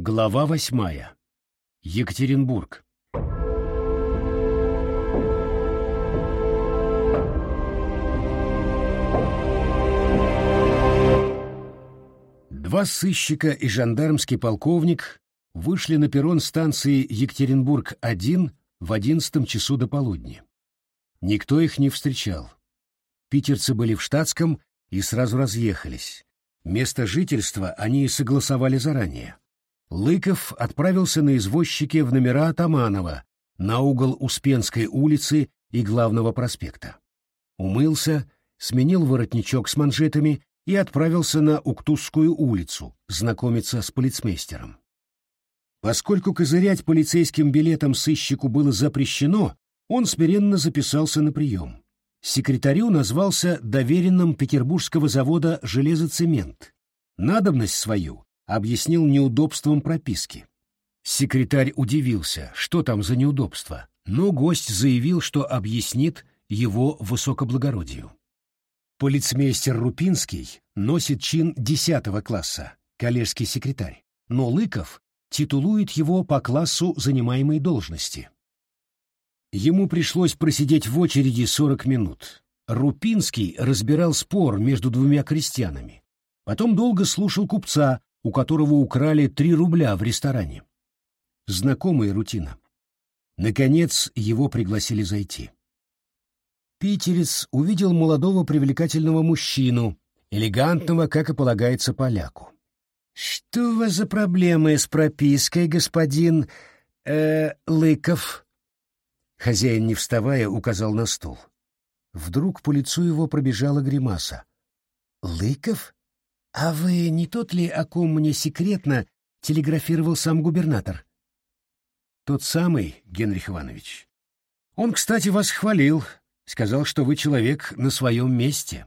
Глава восьмая. Екатеринбург. Два сыщика и жандармский полковник вышли на перрон станции Екатеринбург-1 в одиннадцатом часу до полудня. Никто их не встречал. Питерцы были в штатском и сразу разъехались. Место жительства они согласовали заранее. Лыков отправился на извозчике в номера Атаманова на угол Успенской улицы и Главного проспекта. Умылся, сменил воротничок с манжетами и отправился на Уктузскую улицу знакомиться с полицмейстером. Поскольку козырять полицейским билетом сыщику было запрещено, он смиренно записался на прием. Секретарю назвался доверенным петербургского завода «Железоцемент». Надобность свою объяснил неудобством прописки. Секретарь удивился, что там за неудобство, но гость заявил, что объяснит его высокоблагородию. Полицмейстер Рупинский носит чин десятого класса, коллежский секретарь, но Лыков титулует его по классу занимаемой должности. Ему пришлось просидеть в очереди 40 минут. Рупинский разбирал спор между двумя крестьянами. Потом долго слушал купца, у которого украли 3 рубля в ресторане. Знакомая рутина. Наконец его пригласили зайти. Питерец увидел молодого привлекательного мужчину, элегантного, как и полагается поляку. «Что у вас за проблемы с пропиской, господин... э Лыков?» Хозяин, не вставая, указал на стул. Вдруг по лицу его пробежала гримаса. «Лыков? А вы не тот ли, о ком мне секретно телеграфировал сам губернатор?» «Тот самый, Генрих Иванович. Он, кстати, вас хвалил, сказал, что вы человек на своем месте».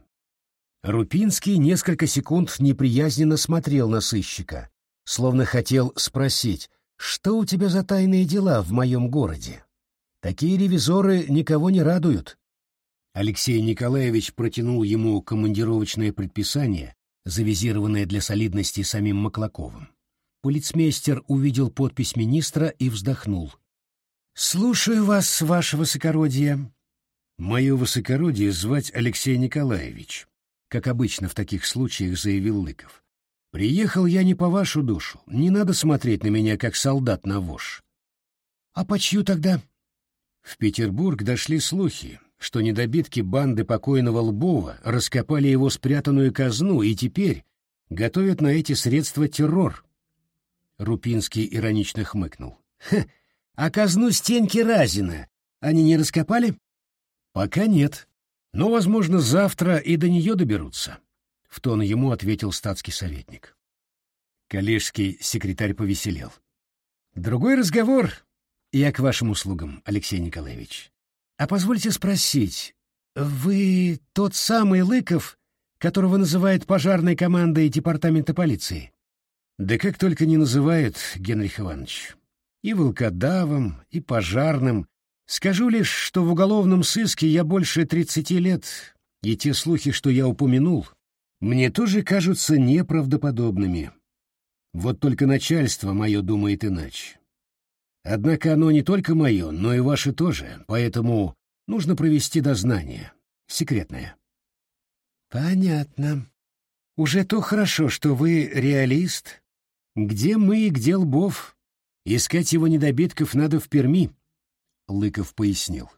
Рупинский несколько секунд неприязненно смотрел на сыщика, словно хотел спросить, что у тебя за тайные дела в моем городе? Такие ревизоры никого не радуют. Алексей Николаевич протянул ему командировочное предписание, завизированное для солидности самим Маклаковым. Полицмейстер увидел подпись министра и вздохнул. «Слушаю вас, ваше высокородие». «Мое высокородие звать Алексей Николаевич», как обычно в таких случаях заявил Лыков. «Приехал я не по вашу душу, не надо смотреть на меня, как солдат на вож». «А по чью тогда?» В Петербург дошли слухи, что недобитки банды покойного Лбова раскопали его спрятанную казну и теперь готовят на эти средства террор. Рупинский иронично хмыкнул. «Ха! А казну Стеньки Разина они не раскопали?» «Пока нет. Но, возможно, завтра и до нее доберутся», — в тон ему ответил статский советник. Коллежский секретарь повеселел. «Другой разговор я к вашим услугам, Алексей Николаевич. А позвольте спросить, вы тот самый Лыков, которого называют пожарной командой департамента полиции? Да как только не называют, Генрих Иванович. И волкодавом, и пожарным. Скажу лишь, что в уголовном сыске я больше тридцати лет, и те слухи, что я упомянул, мне тоже кажутся неправдоподобными. Вот только начальство мое думает иначе. Однако оно не только мое, но и ваше тоже, поэтому нужно провести дознание. Секретное. Понятно. Уже то хорошо, что вы реалист. Где мы и где Лбов? Искать его недобитков надо в Перми, — Лыков пояснил.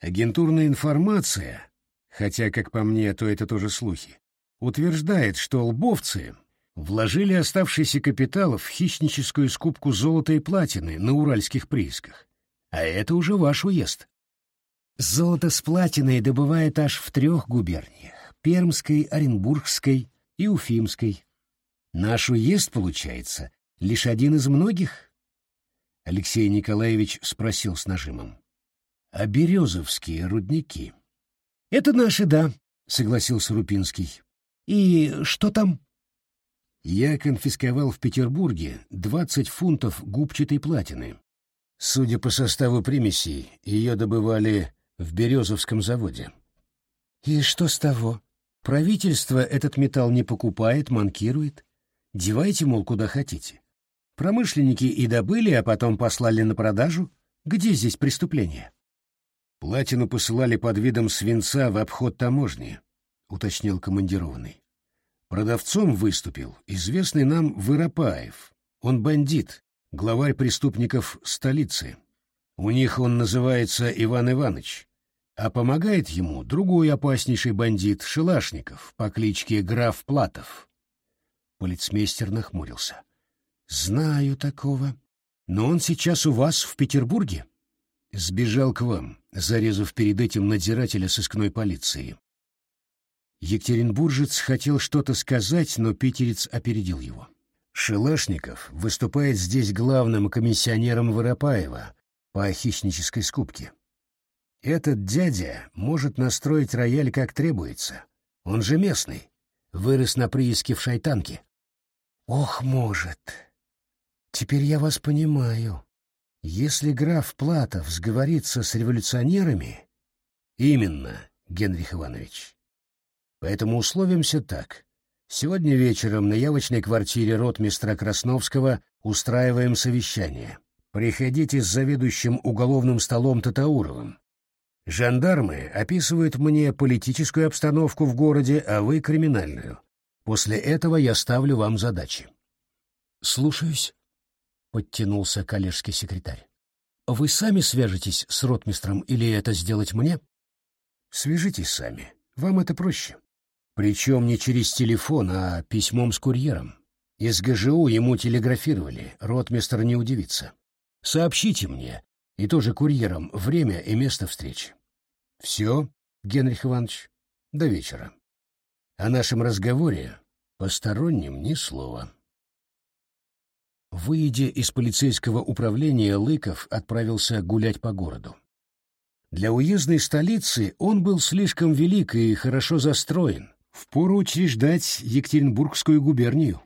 Агентурная информация, хотя, как по мне, то это тоже слухи, утверждает, что лбовцы вложили оставшийся капитал в хищническую скупку золота и платины на уральских приисках. А это уже ваш уезд. Золото с платиной добывает аж в трех губерниях — Пермской, Оренбургской и Уфимской. Наш уезд, получается, лишь один из многих? Алексей Николаевич спросил с нажимом. — А березовские рудники? — Это наши, да, — согласился Рупинский. — И что там? Я конфисковал в Петербурге 20 фунтов губчатой платины. Судя по составу примесей, ее добывали в Березовском заводе. И что с того? Правительство этот металл не покупает, манкирует. Девайте, мол, куда хотите. Промышленники и добыли, а потом послали на продажу. Где здесь преступление? Платину посылали под видом свинца в обход таможни, уточнил командированный. Продавцом выступил известный нам Выропаев. Он бандит, главарь преступников столицы. У них он называется Иван Иванович, а помогает ему другой опаснейший бандит Шелашников по кличке Граф Платов. Полицмейстер нахмурился. «Знаю такого. Но он сейчас у вас в Петербурге?» «Сбежал к вам, зарезав перед этим надзирателя сыскной полиции». Екатеринбуржец хотел что-то сказать, но питерец опередил его. Шелашников выступает здесь главным комиссионером Воропаева по хищнической скупке. Этот дядя может настроить рояль как требуется. Он же местный. Вырос на прииске в Шайтанке. Ох, может. Теперь я вас понимаю. Если граф Платов сговорится с революционерами... Именно, Генрих Иванович. Поэтому условимся так. Сегодня вечером на явочной квартире ротмистра Красновского устраиваем совещание. Приходите с заведующим уголовным столом Татауровым. Жандармы описывают мне политическую обстановку в городе, а вы — криминальную. После этого я ставлю вам задачи. — Слушаюсь, — подтянулся коллежский секретарь. — Вы сами свяжетесь с ротмистром или это сделать мне? — Свяжитесь сами. Вам это проще. Причем не через телефон, а письмом с курьером. Из ГЖУ ему телеграфировали, ротмистр не удивится. Сообщите мне, и тоже курьером время и место встречи. Все, Генрих Иванович, до вечера. О нашем разговоре посторонним ни слова. Выйдя из полицейского управления, Лыков отправился гулять по городу. Для уездной столицы он был слишком велик и хорошо застроен, впору учреждать Екатеринбургскую губернию.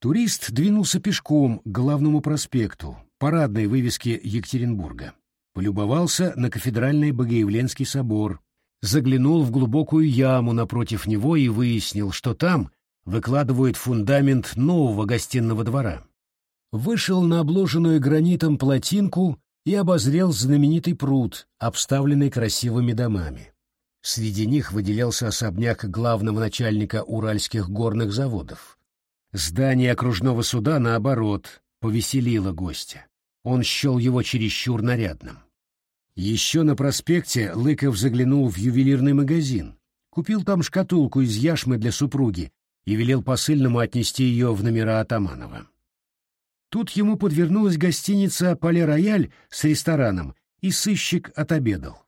Турист двинулся пешком к главному проспекту, парадной вывеске Екатеринбурга. Полюбовался на кафедральный Богоявленский собор, заглянул в глубокую яму напротив него и выяснил, что там выкладывают фундамент нового гостиного двора. Вышел на обложенную гранитом плотинку и обозрел знаменитый пруд, обставленный красивыми домами. Среди них выделялся особняк главного начальника уральских горных заводов. Здание окружного суда, наоборот, повеселило гостя. Он счел его чересчур нарядным. Еще на проспекте Лыков заглянул в ювелирный магазин, купил там шкатулку из яшмы для супруги и велел посыльному отнести ее в номера Атаманова. Тут ему подвернулась гостиница «Пале-Рояль» с рестораном, и сыщик отобедал.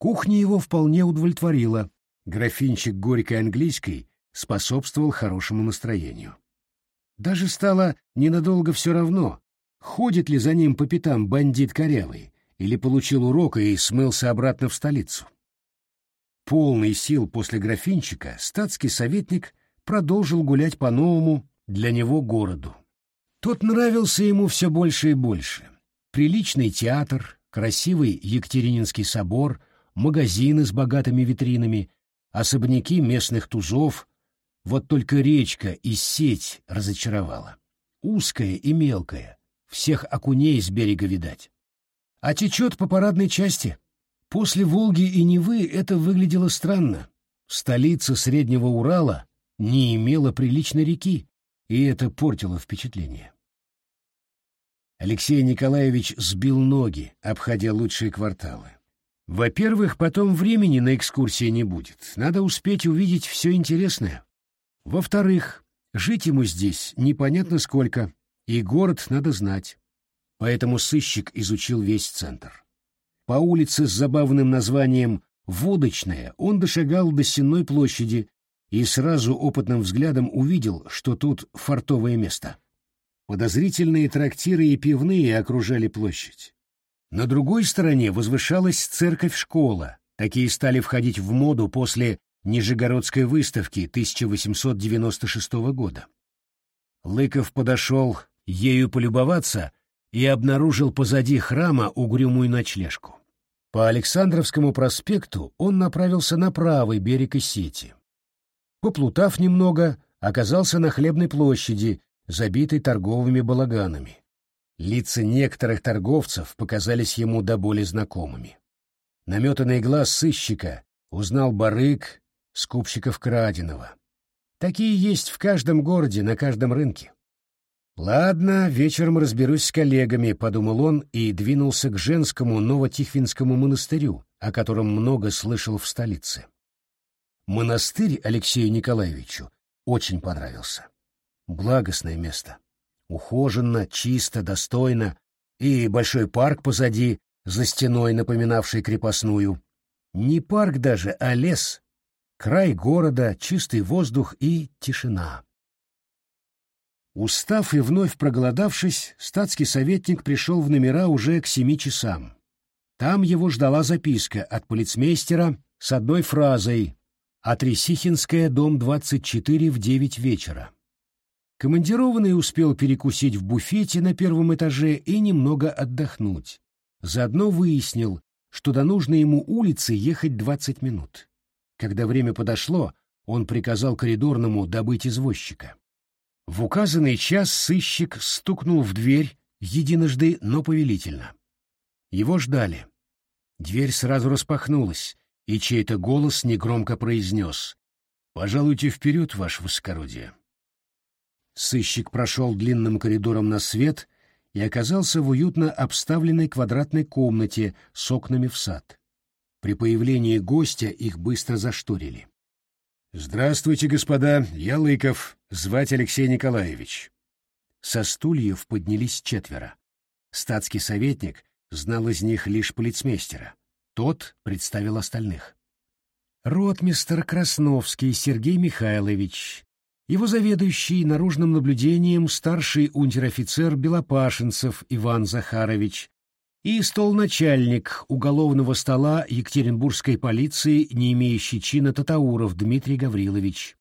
Кухня его вполне удовлетворила. Графинчик горькой английской способствовал хорошему настроению. Даже стало ненадолго все равно, Ходит ли за ним по пятам бандит корявый, или получил урок и смылся обратно в столицу? Полный сил после графинчика статский советник продолжил гулять по новому для него городу. Тот нравился ему все больше и больше. Приличный театр, красивый Екатерининский собор, магазины с богатыми витринами, особняки местных тузов. Вот только речка и сеть разочаровала. Узкая и мелкая, всех окуней с берега видать. А течет по парадной части. После Волги и Невы это выглядело странно. Столица Среднего Урала не имела приличной реки, и это портило впечатление. Алексей Николаевич сбил ноги, обходя лучшие кварталы. Во-первых, потом времени на экскурсии не будет. Надо успеть увидеть все интересное. Во-вторых, жить ему здесь непонятно сколько. И город надо знать. Поэтому сыщик изучил весь центр. По улице с забавным названием «Водочная» он дошагал до Сенной площади и сразу опытным взглядом увидел, что тут фартовое место. Подозрительные трактиры и пивные окружали площадь. На другой стороне возвышалась церковь-школа. Такие стали входить в моду после Нижегородской выставки 1896 года. Лыков подошел ею полюбоваться и обнаружил позади храма угрюмую ночлежку. По Александровскому проспекту он направился на правый берег Исети. Поплутав немного, оказался на Хлебной площади, забитый торговыми балаганами. Лица некоторых торговцев показались ему до боли знакомыми. Наметанный глаз сыщика узнал барык, скупщиков краденого. Такие есть в каждом городе, на каждом рынке. «Ладно, вечером разберусь с коллегами», — подумал он и двинулся к женскому Новотихвинскому монастырю, о котором много слышал в столице. Монастырь Алексею Николаевичу очень понравился. Благостное место. Ухоженно, чисто, достойно, и большой парк позади, за стеной, напоминавший крепостную. Не парк даже, а лес. Край города, чистый воздух и тишина. Устав и вновь проголодавшись, статский советник пришел в номера уже к семи часам. Там его ждала записка от полицмейстера с одной фразой «Атресихинская, дом 24 в девять вечера». Командированный успел перекусить в буфете на первом этаже и немного отдохнуть. Заодно выяснил, что до нужной ему улицы ехать двадцать минут. Когда время подошло, он приказал коридорному добыть извозчика. В указанный час сыщик стукнул в дверь единожды, но повелительно. Его ждали. Дверь сразу распахнулась, и чей-то голос негромко произнес «Пожалуйте вперед, ваше высокородие». Сыщик прошел длинным коридором на свет и оказался в уютно обставленной квадратной комнате с окнами в сад. При появлении гостя их быстро зашторили. «Здравствуйте, господа, я Лыков, звать Алексей Николаевич». Со стульев поднялись четверо. Статский советник знал из них лишь полицмейстера. Тот представил остальных. Ротмистер Красновский Сергей Михайлович, его заведующий наружным наблюдением старший унтер-офицер Белопашенцев Иван Захарович, и столначальник уголовного стола Екатеринбургской полиции, не имеющий чина Татауров Дмитрий Гаврилович.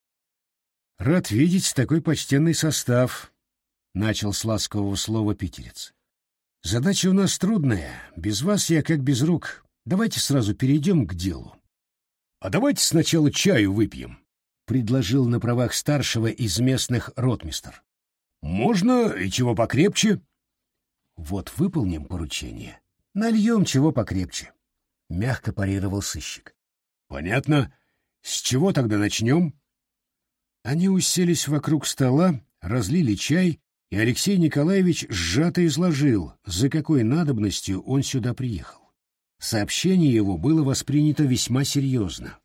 «Рад видеть такой почтенный состав», — начал с ласкового слова питерец. «Задача у нас трудная, без вас я как без рук. Давайте сразу перейдем к делу». «А давайте сначала чаю выпьем», — предложил на правах старшего из местных ротмистер. «Можно и чего покрепче?» Вот выполним поручение, нальем чего покрепче. Мягко парировал сыщик. Понятно. С чего тогда начнем? Они уселись вокруг стола, разлили чай, и Алексей Николаевич сжато изложил, за какой надобностью он сюда приехал. Сообщение его было воспринято весьма серьезно.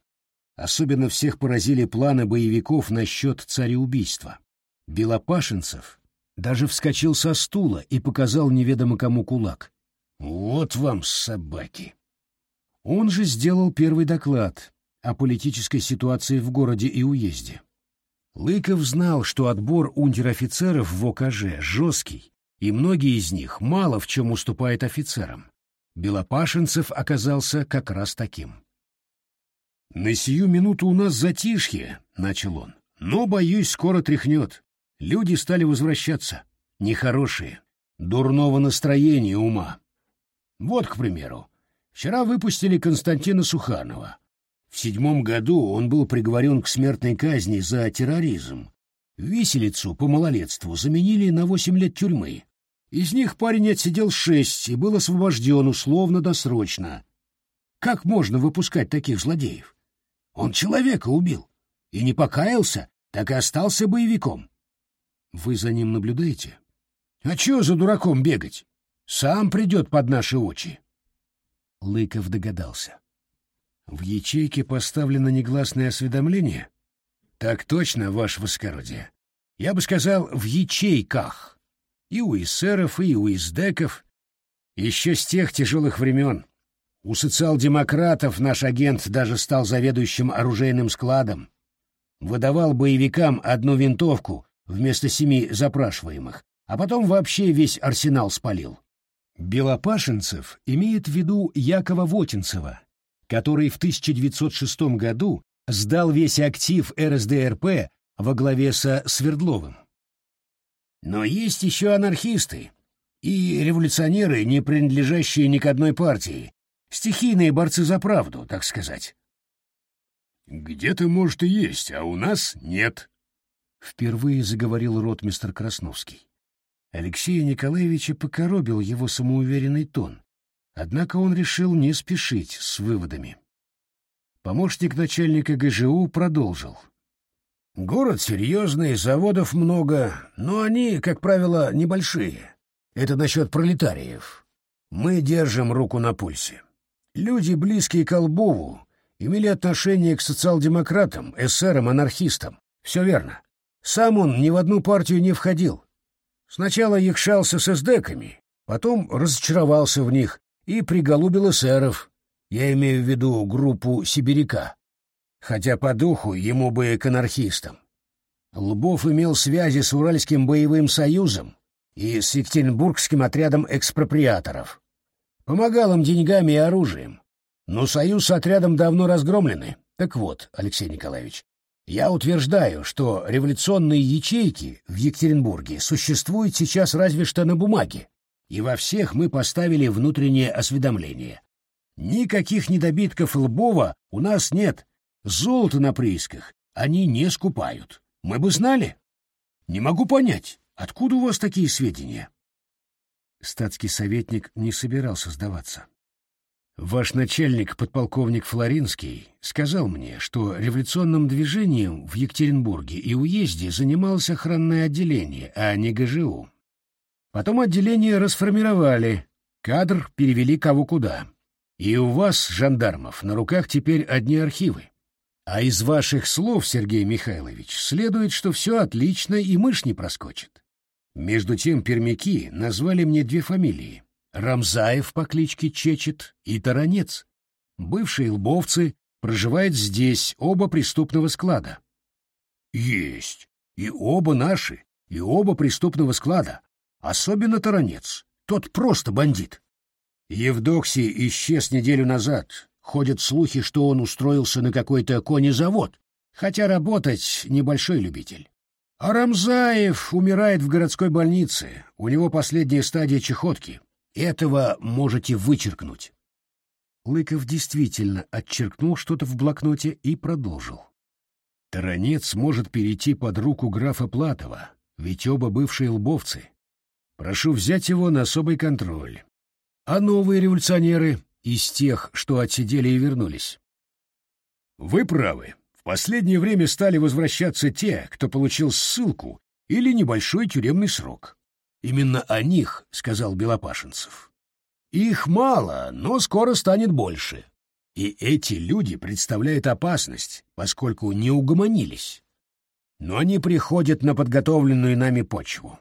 Особенно всех поразили планы боевиков насчет цареубийства. Белопашенцев даже вскочил со стула и показал неведомо кому кулак. «Вот вам собаки!» Он же сделал первый доклад о политической ситуации в городе и уезде. Лыков знал, что отбор унтер-офицеров в ОКЖ жесткий, и многие из них мало в чем уступают офицерам. Белопашенцев оказался как раз таким. «На сию минуту у нас затишье», — начал он, — «но, боюсь, скоро тряхнет. Люди стали возвращаться. Нехорошие. Дурного настроения ума. Вот, к примеру, вчера выпустили Константина Суханова. В седьмом году он был приговорен к смертной казни за терроризм. Виселицу по малолетству заменили на восемь лет тюрьмы. Из них парень отсидел шесть и был освобожден условно-досрочно. Как можно выпускать таких злодеев? Он человека убил. И не покаялся, так и остался боевиком. Вы за ним наблюдаете? А чё за дураком бегать? Сам придет под наши очи. Лыков догадался. В ячейке поставлено негласное осведомление? Так точно, ваше воскородие. Я бы сказал, в ячейках. И у эсеров, и у издеков. Еще с тех тяжелых времен. У социал-демократов наш агент даже стал заведующим оружейным складом. Выдавал боевикам одну винтовку вместо семи запрашиваемых, а потом вообще весь арсенал спалил. Белопашенцев имеет в виду Якова Вотинцева, который в 1906 году сдал весь актив РСДРП во главе со Свердловым. Но есть еще анархисты и революционеры, не принадлежащие ни к одной партии, стихийные борцы за правду, так сказать. Где-то, может, и есть, а у нас нет, впервые заговорил ротмистр Красновский. Алексея Николаевича покоробил его самоуверенный тон, однако он решил не спешить с выводами. Помощник начальника ГЖУ продолжил. «Город серьезный, заводов много, но они, как правило, небольшие. Это насчет пролетариев. Мы держим руку на пульсе. Люди, близкие к Лбову, имели отношение к социал-демократам, эсерам, анархистам. Все верно. Сам он ни в одну партию не входил. Сначала якшался с эсдеками, потом разочаровался в них и приголубил эсеров. Я имею в виду группу «Сибиряка». Хотя по духу ему бы к анархистам. Лбов имел связи с Уральским боевым союзом и с Екатеринбургским отрядом экспроприаторов. Помогал им деньгами и оружием. Но союз с отрядом давно разгромлены. Так вот, Алексей Николаевич, я утверждаю, что революционные ячейки в Екатеринбурге существуют сейчас разве что на бумаге, и во всех мы поставили внутреннее осведомление. Никаких недобитков Лбова у нас нет. Золото на приисках они не скупают. Мы бы знали. Не могу понять, откуда у вас такие сведения? Статский советник не собирался сдаваться. Ваш начальник, подполковник Флоринский, сказал мне, что революционным движением в Екатеринбурге и уезде занималось охранное отделение, а не ГЖУ. Потом отделение расформировали, кадр перевели кого куда. И у вас, жандармов, на руках теперь одни архивы. А из ваших слов, Сергей Михайлович, следует, что все отлично и мышь не проскочит. Между тем пермяки назвали мне две фамилии Рамзаев по кличке Чечет и Таранец. Бывшие лбовцы проживают здесь, оба преступного склада. Есть. И оба наши, и оба преступного склада. Особенно Таранец. Тот просто бандит. Евдоксий исчез неделю назад. Ходят слухи, что он устроился на какой-то конезавод, хотя работать небольшой любитель. А Рамзаев умирает в городской больнице. У него последняя стадия чехотки. Этого можете вычеркнуть. Лыков действительно отчеркнул что-то в блокноте и продолжил. Таранец может перейти под руку графа Платова, ведь оба бывшие лбовцы. Прошу взять его на особый контроль. А новые революционеры из тех, что отсидели и вернулись? Вы правы. Последнее время стали возвращаться те, кто получил ссылку или небольшой тюремный срок. Именно о них, — сказал Белопашенцев. Их мало, но скоро станет больше. И эти люди представляют опасность, поскольку не угомонились. Но они приходят на подготовленную нами почву.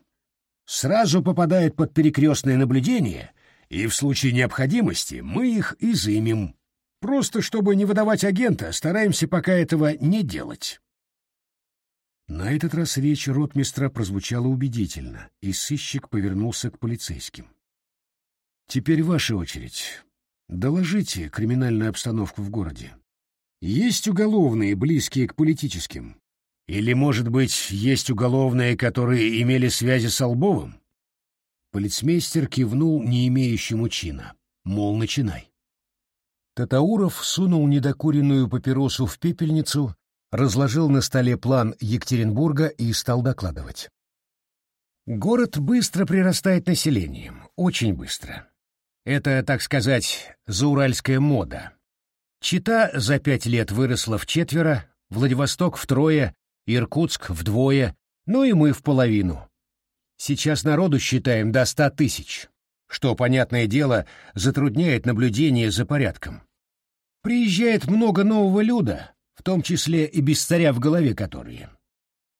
Сразу попадают под перекрестное наблюдение, и в случае необходимости мы их изымем. Просто чтобы не выдавать агента, стараемся пока этого не делать. На этот раз речь ротмистра прозвучала убедительно, и сыщик повернулся к полицейским. «Теперь ваша очередь. Доложите криминальную обстановку в городе. Есть уголовные, близкие к политическим? Или, может быть, есть уголовные, которые имели связи с Албовым?» Полицмейстер кивнул не имеющему чина, мол, начинай. Татауров сунул недокуренную папиросу в пепельницу разложил на столе план Екатеринбурга и стал докладывать. Город быстро прирастает населением, очень быстро. Это, так сказать, зауральская мода. Чита за пять лет выросла в четверо, Владивосток втрое, Иркутск вдвое, ну и мы в половину. Сейчас народу считаем до ста тысяч, что, понятное дело, затрудняет наблюдение за порядком. Приезжает много нового люда, в том числе и без царя в голове которые.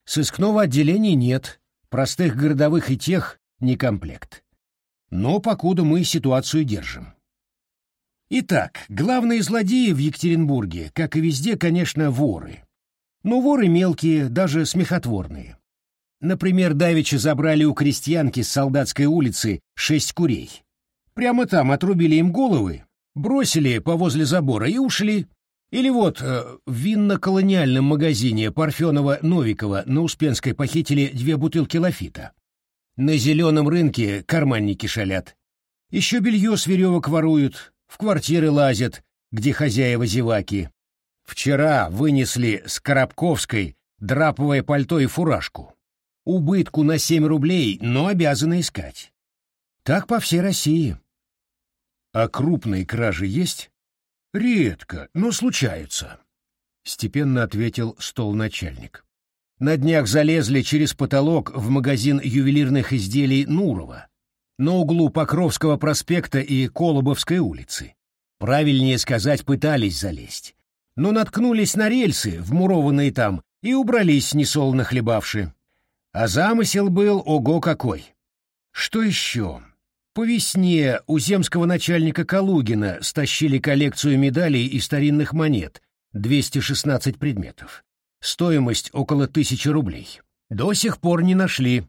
Сыскного отделения нет, простых городовых и тех не комплект. Но покуда мы ситуацию держим. Итак, главные злодеи в Екатеринбурге, как и везде, конечно, воры. Но воры мелкие, даже смехотворные. Например, давеча забрали у крестьянки с солдатской улицы шесть курей. Прямо там отрубили им головы, бросили по возле забора и ушли. Или вот э, в винно-колониальном магазине Парфенова-Новикова на Успенской похитили две бутылки лафита. На зеленом рынке карманники шалят. Еще белье с веревок воруют, в квартиры лазят, где хозяева зеваки. Вчера вынесли с Коробковской драповое пальто и фуражку. Убытку на семь рублей, но обязаны искать. Так по всей России. А крупные кражи есть? Редко, но случаются. Степенно ответил стол-начальник. На днях залезли через потолок в магазин ювелирных изделий Нурова на углу Покровского проспекта и Колобовской улицы. Правильнее сказать, пытались залезть. Но наткнулись на рельсы, вмурованные там, и убрались, несолоно хлебавши. А замысел был ого какой. Что еще? По весне у земского начальника Калугина стащили коллекцию медалей и старинных монет, 216 предметов. Стоимость около тысячи рублей. До сих пор не нашли.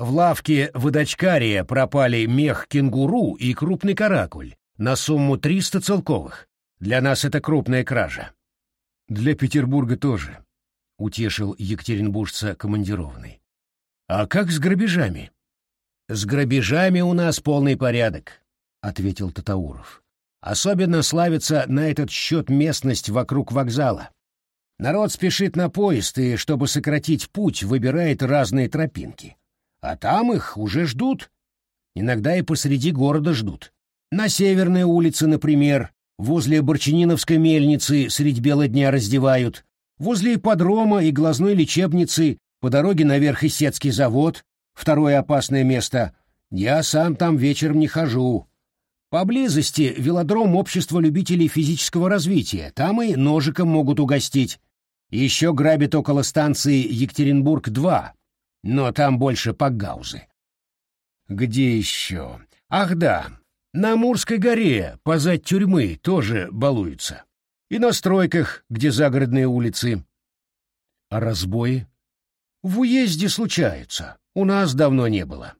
В лавке водочкария пропали мех кенгуру и крупный каракуль на сумму 300 целковых. Для нас это крупная кража. Для Петербурга тоже, — утешил екатеринбуржца командированный. А как с грабежами? С грабежами у нас полный порядок, — ответил Татауров. Особенно славится на этот счет местность вокруг вокзала. Народ спешит на поезд и, чтобы сократить путь, выбирает разные тропинки. А там их уже ждут. Иногда и посреди города ждут. На Северной улице, например, возле Борчининовской мельницы средь бела дня раздевают, возле ипподрома и глазной лечебницы по дороге наверх Исетский завод, второе опасное место. Я сам там вечером не хожу. Поблизости велодром общества любителей физического развития, там и ножиком могут угостить. Еще грабит около станции Екатеринбург-2, но там больше погаузы. Где еще? Ах да, на Мурской горе, позать тюрьмы, тоже балуются. И на стройках, где загородные улицы. А разбои? В уезде случаются, у нас давно не было.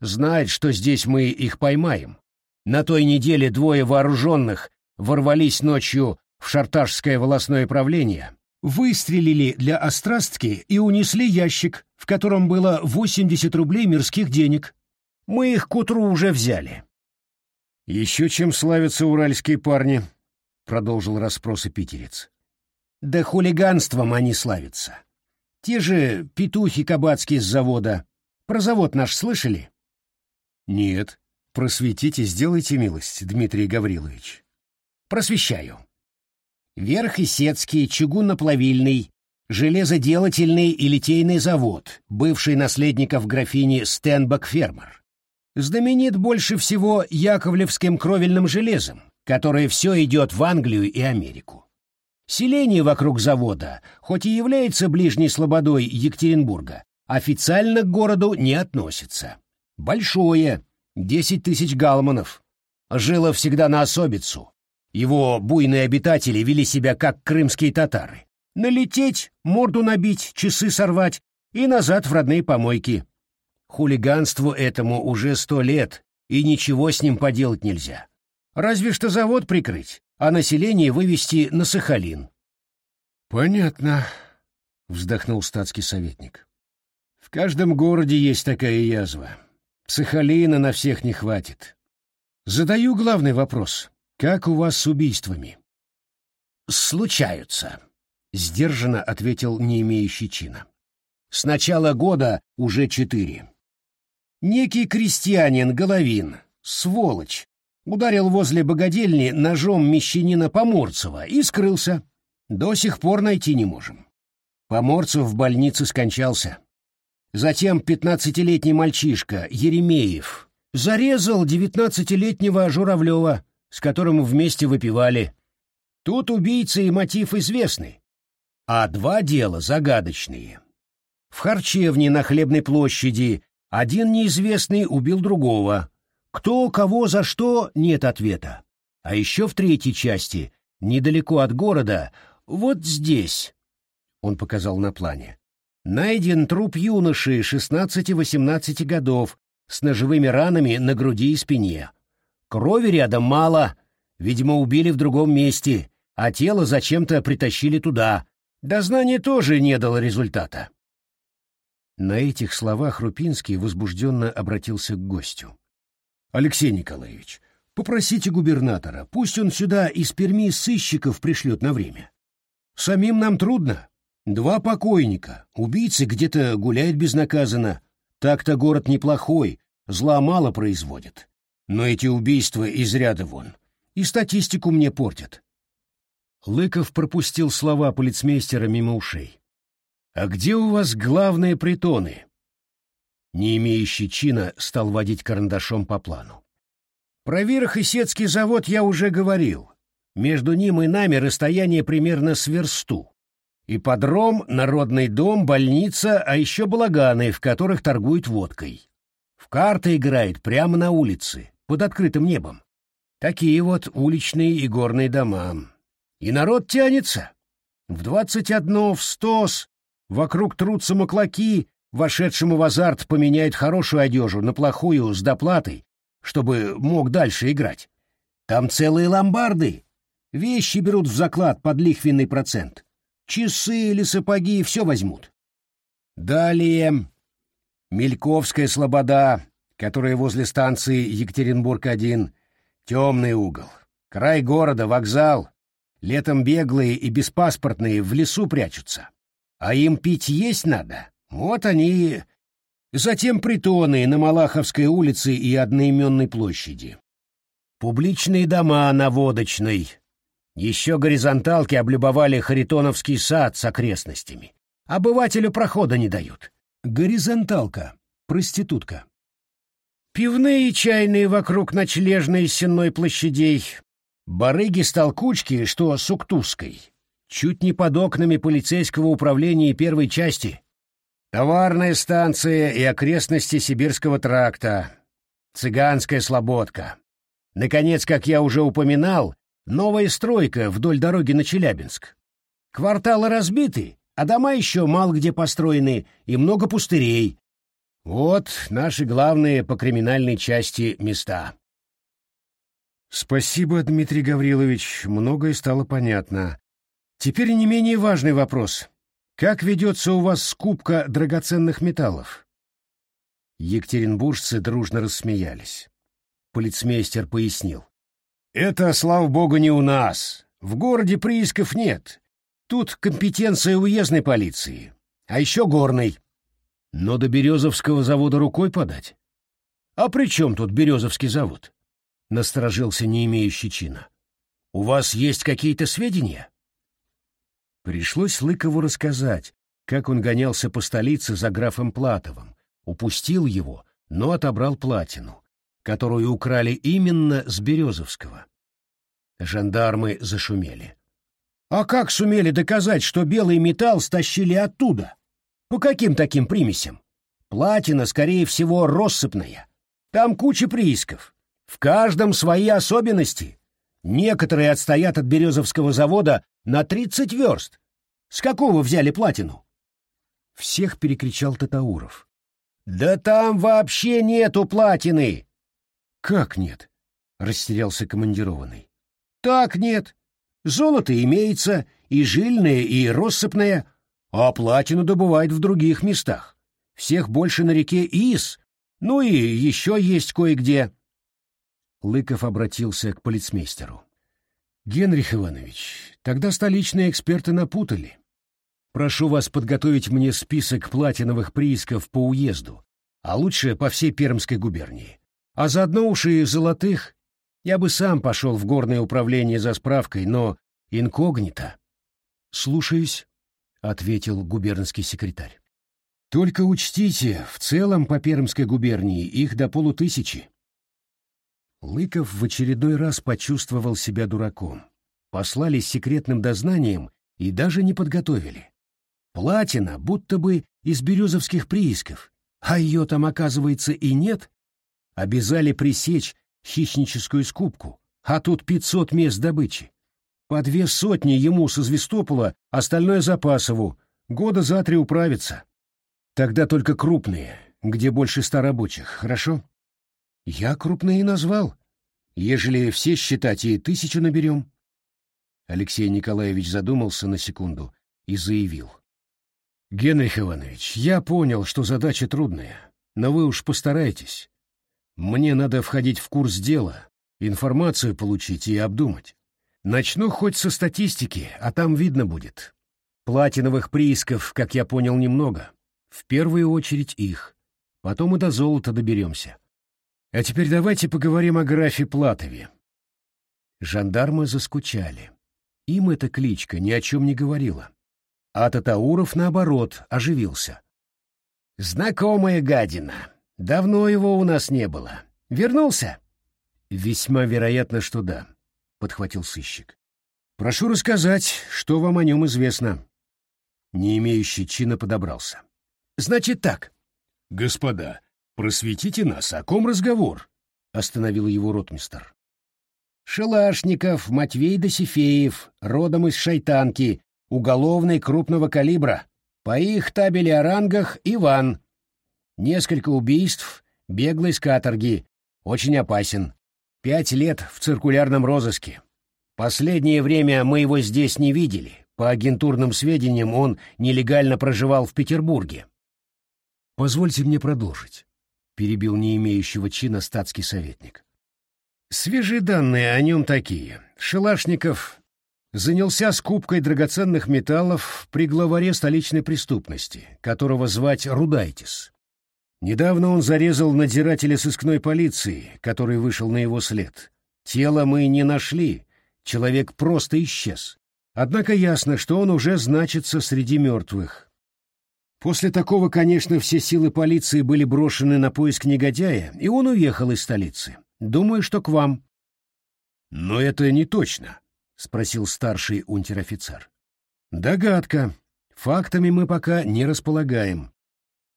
Знает, что здесь мы их поймаем. На той неделе двое вооруженных ворвались ночью в Шарташское волосное правление, выстрелили для острастки и унесли ящик, в котором было 80 рублей мирских денег. Мы их к утру уже взяли. «Еще чем славятся уральские парни», — продолжил расспросы питерец. «Да хулиганством они славятся. Те же петухи кабацкие с завода. Про завод наш слышали?» «Нет. Просветите, сделайте милость, Дмитрий Гаврилович». «Просвещаю. Верх-Исетский чугунно-плавильный, железоделательный и литейный завод, бывший наследников графини Стенбак-фермер. Знаменит больше всего яковлевским кровельным железом, которое все идет в Англию и Америку. Селение вокруг завода, хоть и является ближней слободой Екатеринбурга, официально к городу не относится. Большое, 10 тысяч галманов. Жило всегда на особицу, его буйные обитатели вели себя как крымские татары. Налететь, морду набить, часы сорвать и назад в родные помойки. Хулиганству этому уже сто лет, и ничего с ним поделать нельзя. Разве что завод прикрыть, а население вывести на Сахалин. «Понятно», — вздохнул статский советник. «В каждом городе есть такая язва. Сахалина на всех не хватит. Задаю главный вопрос. Как у вас с убийствами? Случаются, сдержанно ответил не имеющий чина. С начала года уже четыре. Некий крестьянин Головин, сволочь, ударил возле богадельни ножом мещанина Поморцева и скрылся. До сих пор найти не можем. Поморцев в больнице скончался. Затем пятнадцатилетний мальчишка Еремеев зарезал девятнадцатилетнего Журавлева, с которым вместе выпивали. Тут убийца и мотив известны, а два дела загадочные. В харчевне на Хлебной площади один неизвестный убил другого. Кто, кого, за что, нет ответа. А еще в третьей части, недалеко от города, вот здесь, он показал на плане, найден труп юноши 16-18 годов с ножевыми ранами на груди и спине. Крови рядом мало, видимо, убили в другом месте, а тело зачем-то притащили туда. Дознание тоже не дало результата. На этих словах Рупинский возбужденно обратился к гостю. «Алексей Николаевич, попросите губернатора, пусть он сюда из Перми сыщиков пришлет на время. Самим нам трудно, Два покойника, убийцы где-то гуляют безнаказанно. Так-то город неплохой, зла мало производит. Но эти убийства из ряда вон. И статистику мне портят. Лыков пропустил слова полицмейстера мимо ушей. «А где у вас главные притоны?» Не имеющий чина стал водить карандашом по плану. «Про Верхесецкий завод я уже говорил. Между ним и нами расстояние примерно с версту. Ипподром, народный дом, больница, а еще балаганы, в которых торгуют водкой. В карты играют прямо на улице, под открытым небом. Такие вот уличные и горные дома. И народ тянется. В двадцать одно, в стос, вокруг трутся маклаки, вошедшему в азарт поменяют хорошую одежу на плохую с доплатой, чтобы мог дальше играть. Там целые ломбарды. Вещи берут в заклад под лихвенный процент. Часы или сапоги все возьмут. Далее Мельковская слобода, которая возле станции Екатеринбург-1, темный угол. Край города, вокзал. Летом беглые и беспаспортные в лесу прячутся. А им пить есть надо. Вот они... Затем притоны на Малаховской улице и одноименной площади. Публичные дома на Водочной. Еще горизонталки облюбовали Харитоновский сад с окрестностями. Обывателю прохода не дают. Горизонталка. Проститутка. Пивные и чайные вокруг ночлежной сенной площадей. Барыги с толкучки, что с Уктузской. Чуть не под окнами полицейского управления первой части. Товарная станция и окрестности Сибирского тракта. Цыганская слободка. Наконец, как я уже упоминал, новая стройка вдоль дороги на Челябинск. Кварталы разбиты, а дома еще мало где построены и много пустырей. Вот наши главные по криминальной части места. Спасибо, Дмитрий Гаврилович, многое стало понятно. Теперь не менее важный вопрос. Как ведется у вас скупка драгоценных металлов? Екатеринбуржцы дружно рассмеялись. Полицмейстер пояснил. Это, слава богу, не у нас. В городе приисков нет. Тут компетенция уездной полиции, а еще горной. Но до Березовского завода рукой подать. А при чем тут Березовский завод? Насторожился не имеющий чина. У вас есть какие-то сведения? Пришлось Лыкову рассказать, как он гонялся по столице за графом Платовым, упустил его, но отобрал платину, которую украли именно с Березовского. Жандармы зашумели. А как сумели доказать, что белый металл стащили оттуда? По каким таким примесям? Платина, скорее всего, россыпная. Там куча приисков. В каждом свои особенности. Некоторые отстоят от Березовского завода на тридцать верст. С какого взяли платину? Всех перекричал Татауров. Да там вообще нету платины. Как нет? Растерялся командированный. Так нет. Золото имеется, и жильное, и россыпное, а платину добывают в других местах. Всех больше на реке Ис, ну и еще есть кое-где. Лыков обратился к полицмейстеру. Генрих Иванович, тогда столичные эксперты напутали. Прошу вас подготовить мне список платиновых приисков по уезду, а лучше по всей Пермской губернии. А заодно уж и золотых. Я бы сам пошел в горное управление за справкой, но инкогнито. Слушаюсь, — ответил губернский секретарь. Только учтите, в целом по Пермской губернии их до полутысячи. Лыков в очередной раз почувствовал себя дураком. Послали с секретным дознанием и даже не подготовили. Платина будто бы из березовских приисков, а ее там, оказывается, и нет. Обязали пресечь хищническую скупку, а тут пятьсот мест добычи. По две сотни ему со Звестопола, остальное Запасову. Года за три управится. Тогда только крупные, где больше ста рабочих, хорошо? Я крупные назвал. Ежели все считать, и тысячу наберем. Алексей Николаевич задумался на секунду и заявил. Генрих Иванович, я понял, что задача трудная, но вы уж постарайтесь. Мне надо входить в курс дела, информацию получить и обдумать. Начну хоть со статистики, а там видно будет. Платиновых приисков, как я понял, немного. В первую очередь их. Потом и до золота доберемся. А теперь давайте поговорим о графе Платове. Жандармы заскучали. Им эта кличка ни о чем не говорила. А Татауров, наоборот, оживился. «Знакомая гадина. Давно его у нас не было. Вернулся?» «Весьма вероятно, что да», — подхватил сыщик. «Прошу рассказать, что вам о нем известно». Не имеющий чина подобрался. «Значит так». «Господа, просветите нас, о ком разговор?» — остановил его ротмистер. «Шелашников Матвей Досифеев, родом из Шайтанки, уголовный крупного калибра. По их табели о рангах Иван. Несколько убийств, беглый с каторги. Очень опасен. Пять лет в циркулярном розыске. Последнее время мы его здесь не видели. По агентурным сведениям, он нелегально проживал в Петербурге. «Позвольте мне продолжить», — перебил не имеющего чина статский советник. «Свежие данные о нем такие. Шелашников занялся скупкой драгоценных металлов при главаре столичной преступности, которого звать Рудайтис. Недавно он зарезал надзирателя сыскной полиции, который вышел на его след. Тело мы не нашли, человек просто исчез. Однако ясно, что он уже значится среди мертвых. После такого, конечно, все силы полиции были брошены на поиск негодяя, и он уехал из столицы. Думаю, что к вам. Но это не точно, спросил старший унтер-офицер. Догадка. Фактами мы пока не располагаем.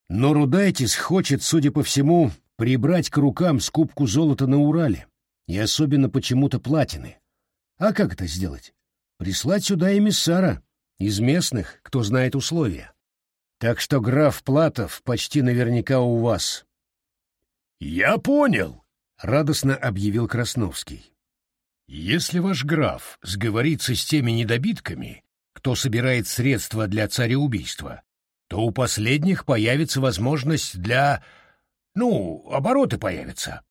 Но Рудайтис хочет, судя по всему, прибрать к рукам скупку золота на Урале, и особенно почему-то платины. А как это сделать? Прислать сюда эмиссара, из местных, кто знает условия. Так что граф Платов почти наверняка у вас. «Я понял», — радостно объявил Красновский. Если ваш граф сговорится с теми недобитками, кто собирает средства для цареубийства, то у последних появится возможность для... Ну, обороты появятся.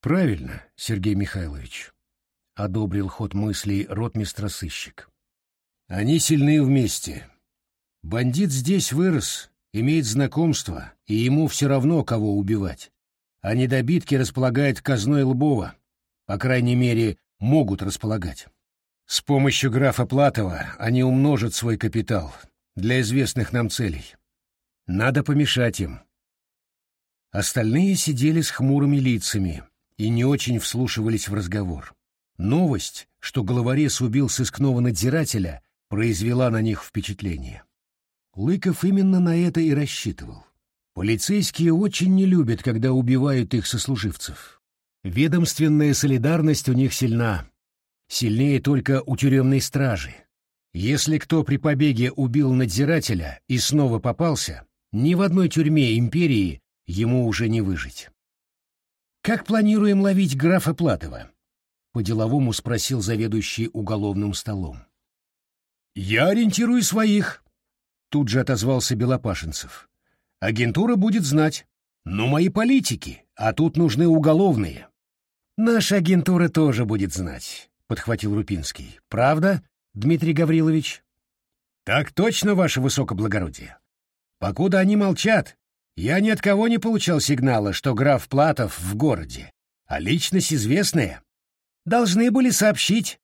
Правильно, Сергей Михайлович, — одобрил ход мыслей ротмистра сыщик. Они сильны вместе. Бандит здесь вырос, имеет знакомство, и ему все равно, кого убивать. А недобитки располагают казной Лбова, по крайней мере, могут располагать. С помощью графа Платова они умножат свой капитал для известных нам целей. Надо помешать им. Остальные сидели с хмурыми лицами и не очень вслушивались в разговор. Новость, что головорез убил сыскного надзирателя, произвела на них впечатление. Лыков именно на это и рассчитывал. Полицейские очень не любят, когда убивают их сослуживцев. Ведомственная солидарность у них сильна. Сильнее только у тюремной стражи. Если кто при побеге убил надзирателя и снова попался, ни в одной тюрьме империи ему уже не выжить. «Как планируем ловить графа Платова?» — по-деловому спросил заведующий уголовным столом. «Я ориентирую своих», — тут же отозвался Белопашенцев. «Агентура будет знать. Но мои политики, а тут нужны уголовные. «Наша агентура тоже будет знать», — подхватил Рупинский. «Правда, Дмитрий Гаврилович?» «Так точно, ваше высокоблагородие. Покуда они молчат, я ни от кого не получал сигнала, что граф Платов в городе, а личность известная. Должны были сообщить».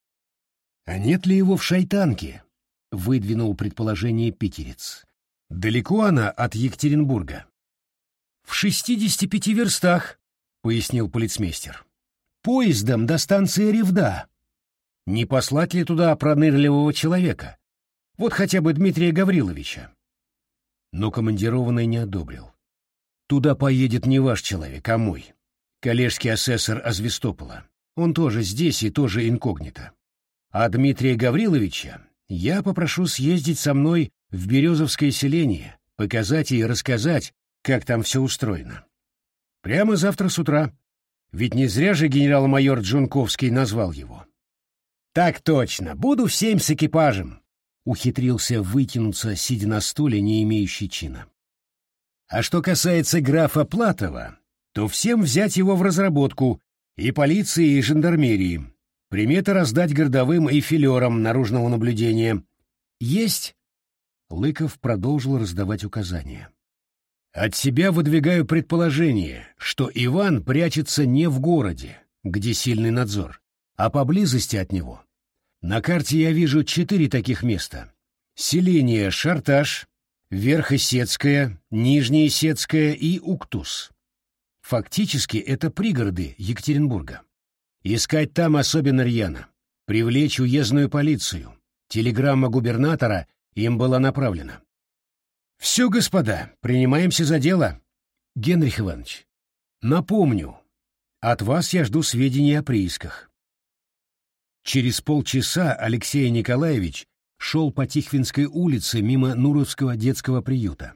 «А нет ли его в шайтанке?» — выдвинул предположение питерец. «Далеко она от Екатеринбурга?» «В шестидесяти пяти верстах», — пояснил полицмейстер поездом до станции Ревда. Не послать ли туда пронырливого человека? Вот хотя бы Дмитрия Гавриловича. Но командированный не одобрил. Туда поедет не ваш человек, а мой. Коллежский асессор Азвестопола. Он тоже здесь и тоже инкогнито. А Дмитрия Гавриловича я попрошу съездить со мной в Березовское селение, показать и рассказать, как там все устроено. Прямо завтра с утра. Ведь не зря же генерал-майор Джунковский назвал его. «Так точно, буду в семь с экипажем», — ухитрился вытянуться, сидя на стуле, не имеющий чина. «А что касается графа Платова, то всем взять его в разработку, и полиции, и жандармерии. Приметы раздать городовым и филерам наружного наблюдения. Есть Лыков продолжил раздавать указания. От себя выдвигаю предположение, что Иван прячется не в городе, где сильный надзор, а поблизости от него. На карте я вижу четыре таких места. Селение Шарташ, Верхосецкое, Нижнеесецкое и Уктус. Фактически это пригороды Екатеринбурга. Искать там особенно рьяно. Привлечь уездную полицию. Телеграмма губернатора им была направлена. «Все, господа, принимаемся за дело. Генрих Иванович, напомню, от вас я жду сведений о приисках». Через полчаса Алексей Николаевич шел по Тихвинской улице мимо Нуровского детского приюта.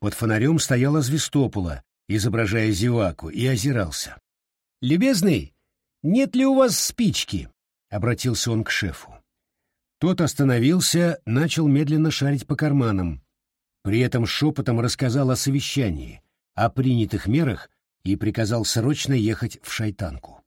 Под фонарем стояла Звестопола, изображая зеваку, и озирался. «Любезный, нет ли у вас спички?» — обратился он к шефу. Тот остановился, начал медленно шарить по карманам. При этом шепотом рассказал о совещании, о принятых мерах и приказал срочно ехать в шайтанку.